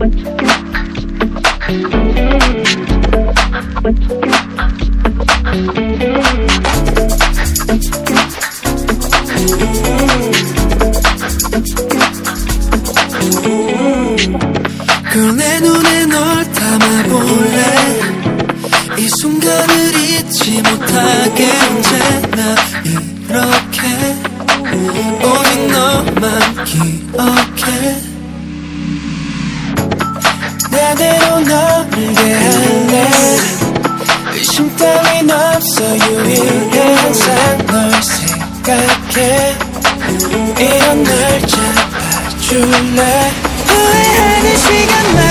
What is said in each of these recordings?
Girl 내 눈에 널 담아볼래? 이 순간을 잊지 못하게 언제나 이렇게. 오직 너만 기억해 너를 할래? 의심 따윈 없어 유일해 항상 널 생각해. 이런 날 잡아줄래? 후회하는 시간마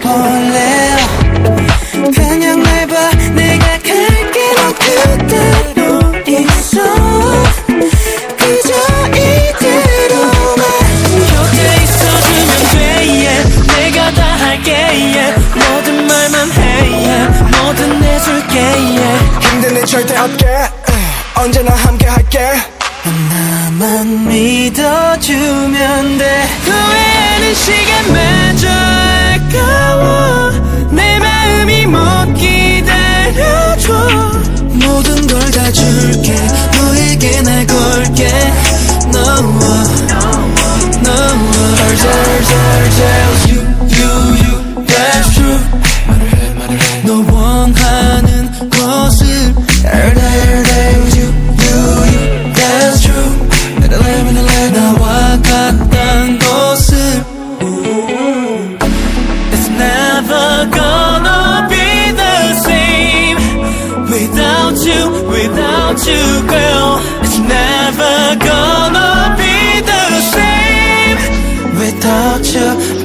널 안아볼래 그냥 날 봐 내가 갈게 너 그대로 있어 그저 이대로만 곁에 있어주면 돼 yeah. 내가 다 할게 yeah. 모든 말만 해 yeah. 뭐든 해줄게 yeah. 힘든 일 절대 없게 언제나 함께 할게 나만 믿어주면 돼 후회하는 시간 모든 want to, girl. It's never gonna be the same without you.